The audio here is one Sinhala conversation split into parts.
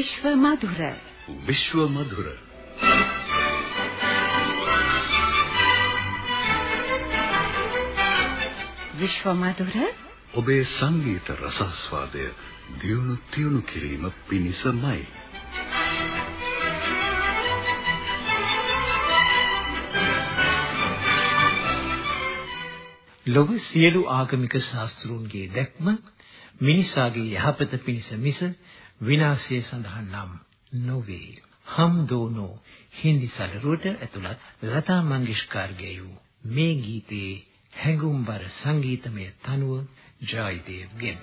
විශ්ව මధుර විශ්ව මధుර විශ්ව මధుර ඔබේ සංගීත රසස්වාදය දියුණු තියුණු කිරීම පිණිසමයි ලොව සියලු ආගමික ශාස්ත්‍රූන්ගේ දැක්ම මිනිසාගේ යහපත පිණිස මිස විනාශය සඳහා නම් නොවේ. හම් දෝනෝ හින්දි සලරුවට ඇතුළත් ලතා මංගেশකර් ගැයූ මේ ගීතයේ හැඟුම්බර සංගීතමය තනුව ජයදේව් ගෙන්.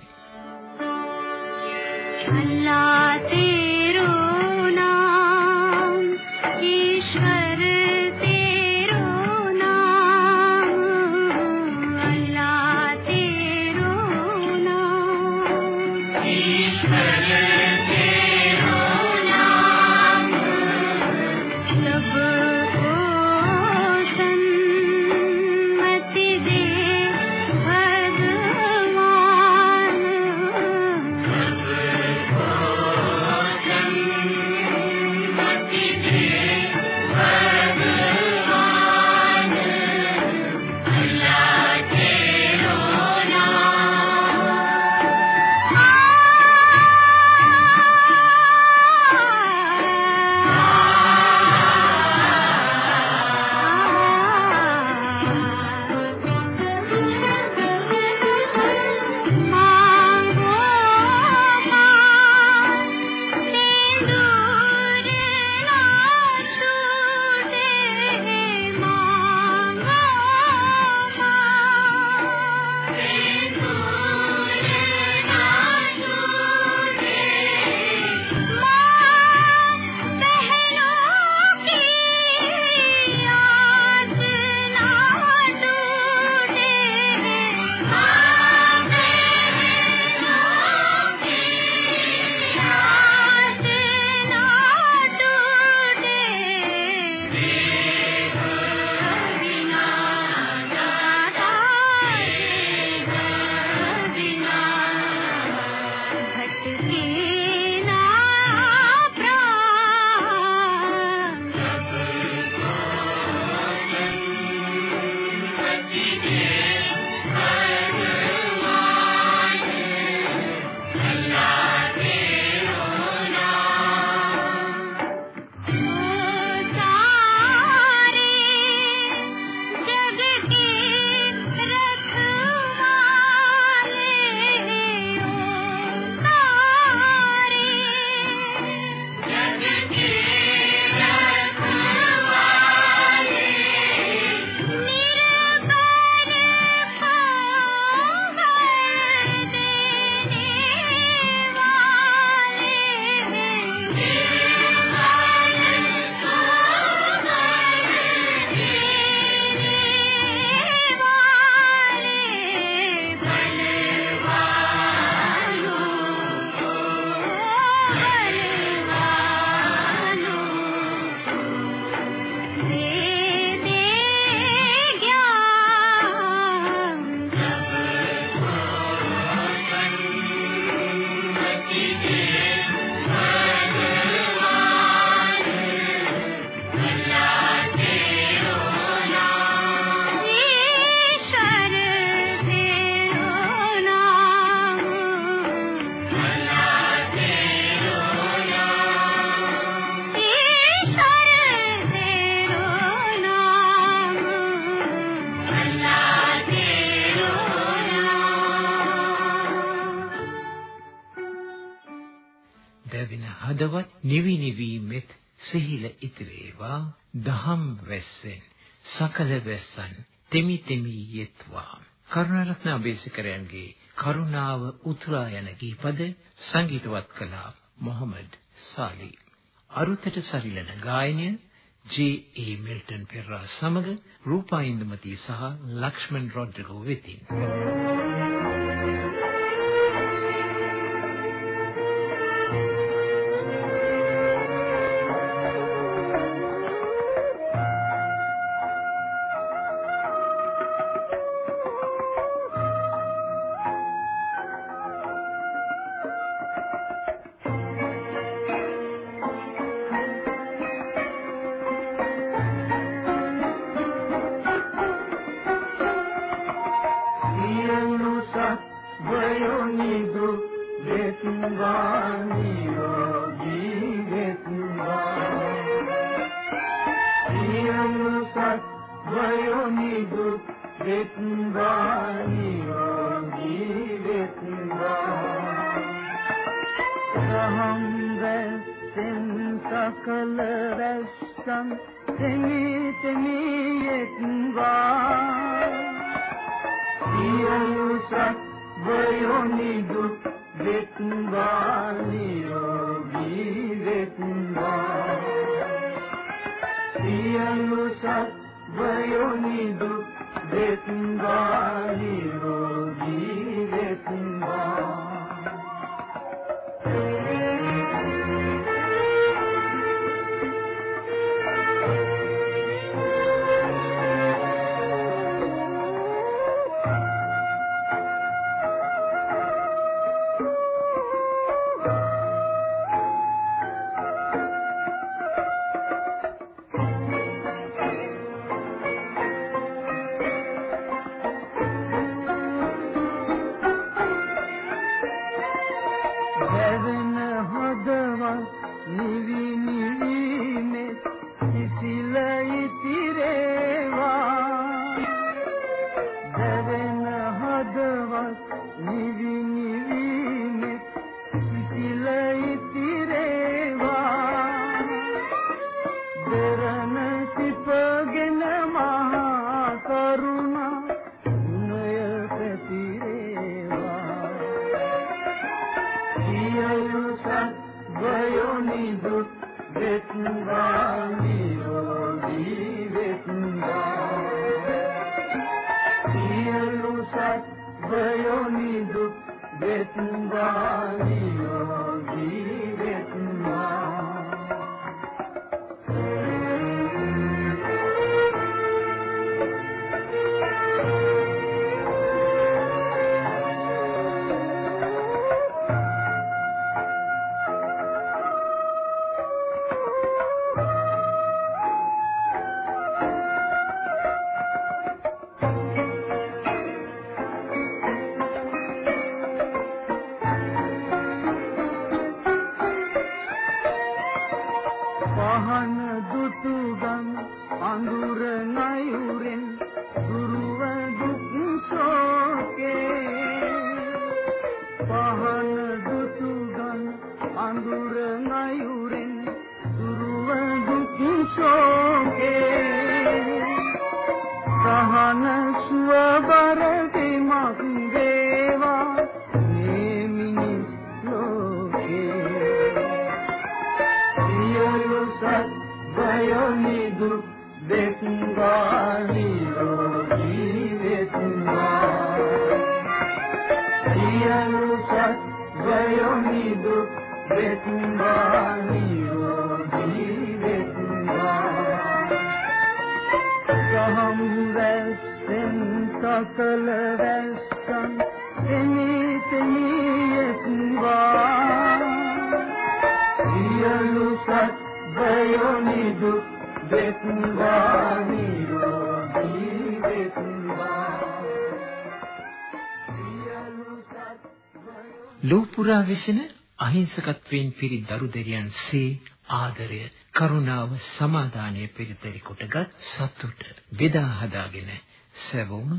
දහම් වැස්සෙන් සකල වැස්සන් තෙමි තෙමි යෙත්වා කරුණාරත්න අබේසකරයන්ගේ කරුණාව උතුරා යන ගීපද සංගීතවත් කළා මොහමඩ් සාලි අරුතට සරිලන ගායනය ජේ ඒ මිල්ටන් පෙරා සමග රූපා ඉන්දමති සහ ලක්ෂ්මන් රොඩ්රිගෝ වෙතින් Thank you. සකල රැස්සන් තෙමි තෙමි යෙත්වා සියලු සත්වයෝ නිදුක් වෙත්වා නිරෝගී වෙත්වා. සියලු සත්වයෝ නිදුක් වෙත්වා නිරෝගී වෙත්වා යෙත්වා සියලු සත්වයෝ නිදුක් වෙත්වා නිරෝගී වෙත්වා සියලු සත්වයෝ ලෝපුරා විසින අහිංසකත්වයෙන් පිරි දරු දෙරියන්සේ ආදරය කරුණාව සමාදානය පිරිතරි කොටගත් සතුට බෙදා හදාගෙන සැවොම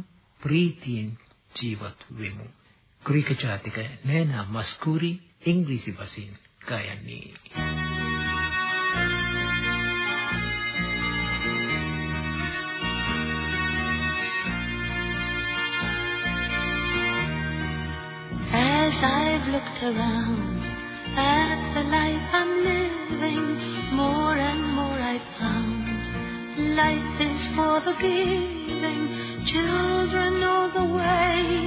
ප්‍රීතියෙන් ජීවත් වෙමු. ග්‍රීක ජාතික නෑනා මස්කූරි ඉංග්‍රීසි භාෂෙන් ගයන්නේ As I've looked around at the life I'm living, more and more I've found life is for the giving. Children know the way,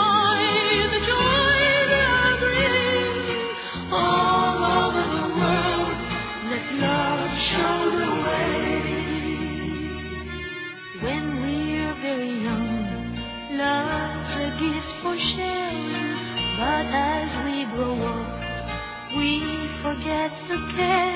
there.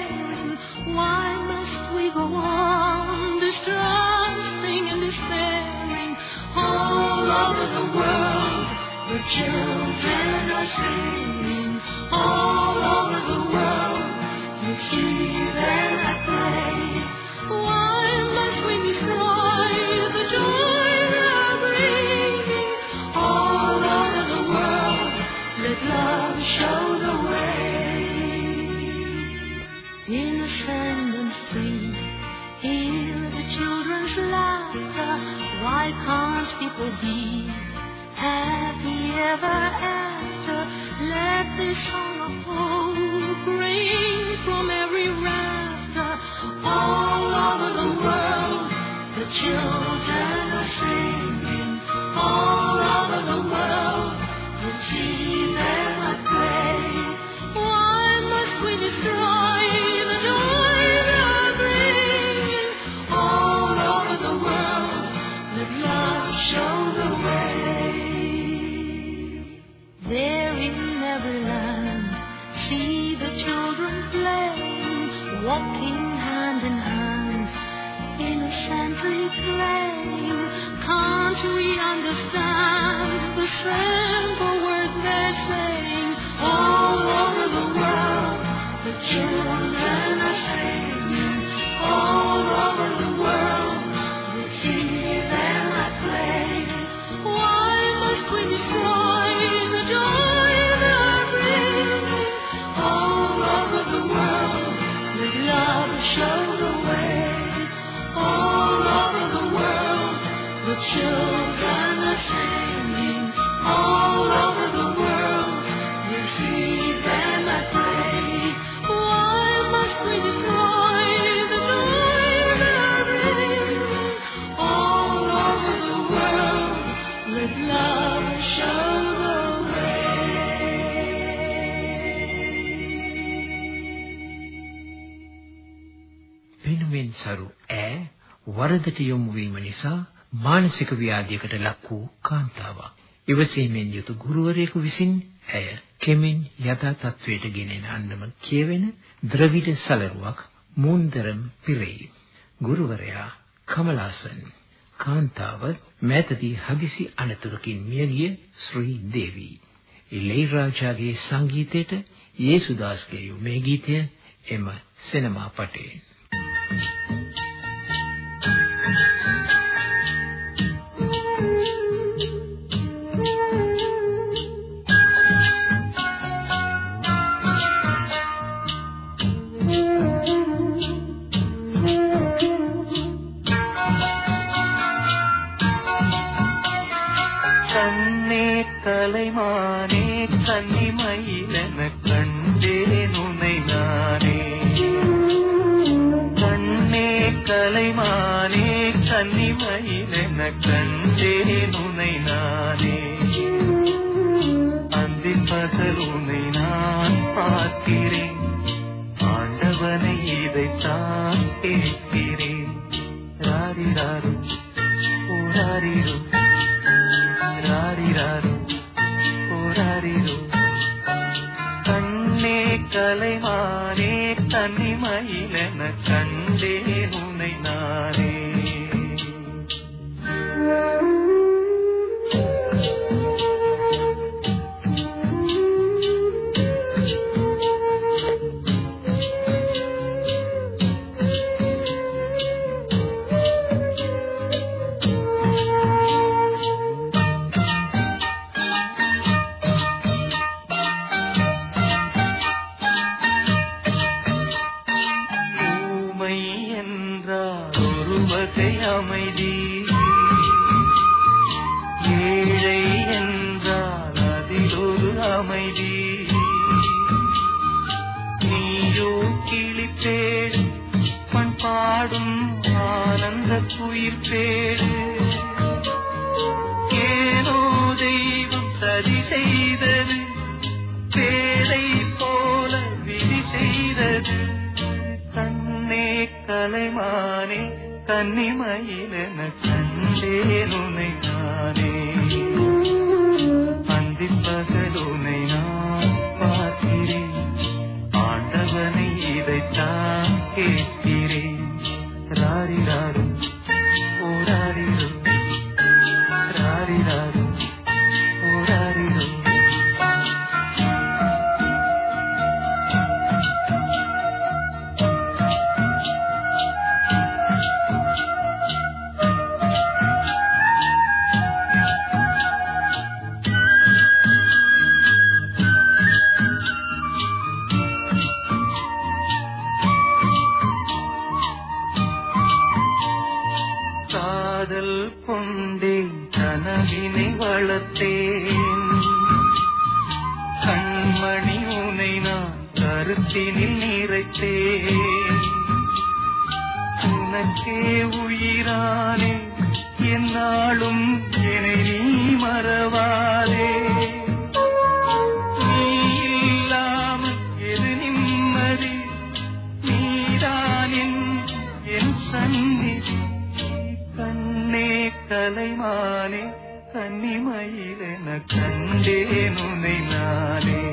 වරදට යොමු වීම නිසා මානසික ව්‍යාධියකට ලක් වූ කාන්තාවක්. ඉවසීමෙන් යුතු ගුරුවරයෙකු විසින් ඇය කෙමෙන් යථා තත්වයට ගෙනෙන අන්දම කියවෙන ද්‍රවිඩ සලරුවක් මුන්දරම් පිරෙයි. ගුරුවරයා කමලාසන් කාන්තාව මෑතදී හදිසි අනතුරකින් මියගිය ශ්‍රී දේවී. ඉලේ රාජාගේ සංගීතයට යේසුදාස්ගේ මේ ගීතය එම සිනමා පටේ. Thank you. தலைமான தனிமையிலென கண்டேன் உனை நானே. அன்பின் பகல் உனை நான் பார்க்கிறேன். ஆண்டவனை இதைத்தான் கேட்கிறேன். ராரிராரு ஓராரிரு ராரிராரு ஓராரிரு. கண்ணே கலைவானே தனிமையிலென கண்டேன் உனக்கே உயிரானே என்னாலும் என்னை நீ மறவாதே. நீ இல்லாமல் எது நிம்மதி? நீதான் என் சந்நிதி. கண்ணே கலைமானே கன்னிமயிலென கண்டேன் உன்னை நானே.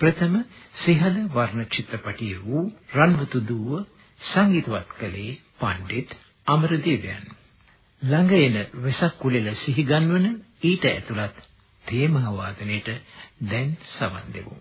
ප්‍රථම සිහල වර්ණ චිත්‍රපටයේ වූ රන්වතු දුව සංගීතවත් කළේ පණ්ඩිත් අමරදේවයන්. ළඟ එන වෙසක් කුලෙල සිහිගන්වන ඊට ඇතුළත් තේමා වාදනයේට දැන් සවන් දෙමු.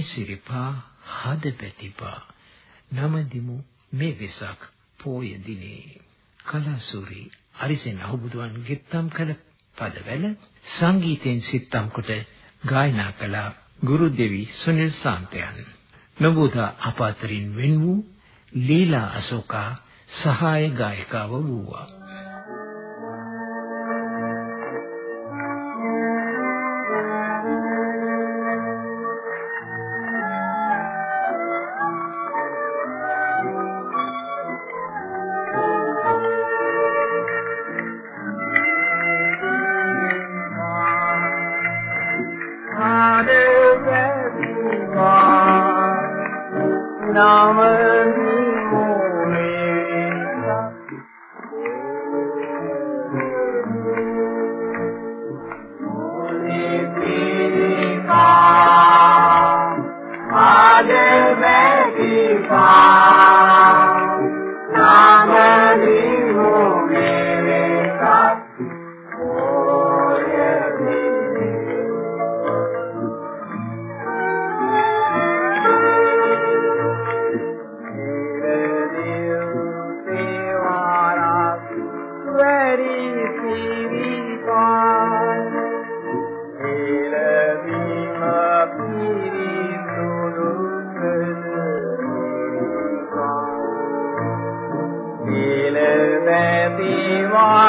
මුනිසිරිපා හදපැතිපා. නමදිමු මේ වෙසක් පෝය දිනේ. කලාසූරි අරිසෙන් අහුබුදුවන් ගෙත්තම් කළ පදවැල සංගීතයෙන් සිත්තම් කොට ගායනා කළ ගුරු දෙවි සුනිල් සාන්තයන්. නබෝදා අප අතරින් වෙන් වූ ලීලා අශෝකා සහාය ගායිකාව වූවා. Hare Rama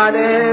Hare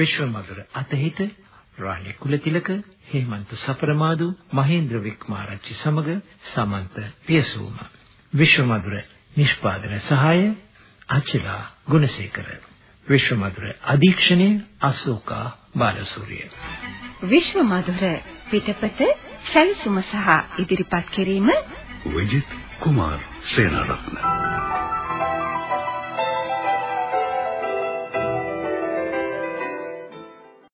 විශ්වමధుර අතහිත Rani Kulathilaka Hemantha සපරමාදු Mahendra වික්මාරච්චි සමග සමන්ත පියසූම. විශ්වමధుර නිෂ්පාදන සහාය අචිලා ගුණසේකර. විශ්වමధుර අධීක්ෂණය අශෝකා බාලසූරිය. විශ්වමధుර පිටපත සැලසුම සහ ඉදිරිපත් කිරීම විජිත් කුමාර් සේනාරත්න.